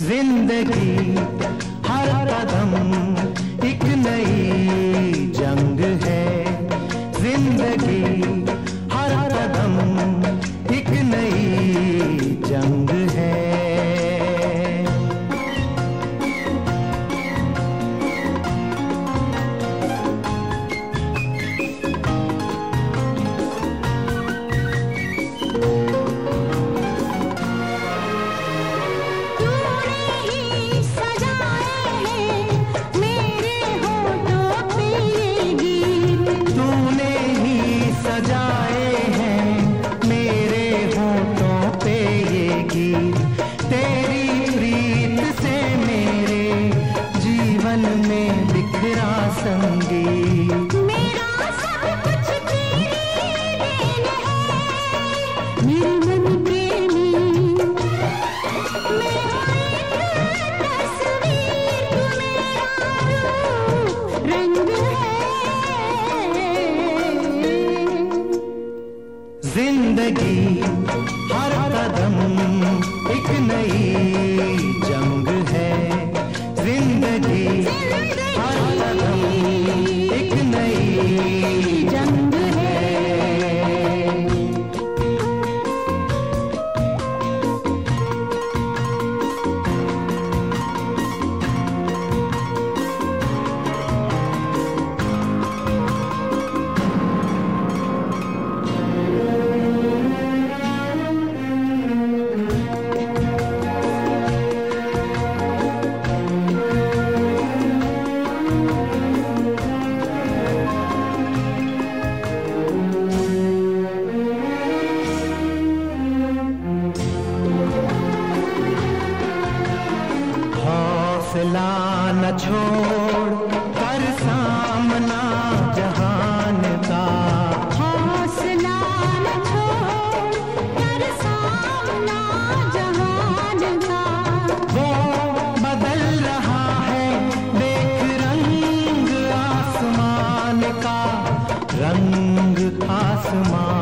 ज़िंदगी हर कदम एक नई जंग है। ఆనందం न छोड़ कर सामना जहान का। हौसला न छोड़ कर सामना जहान का। वो बदल रहा है देख रंग आसमान का। रंग आसमान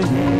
good.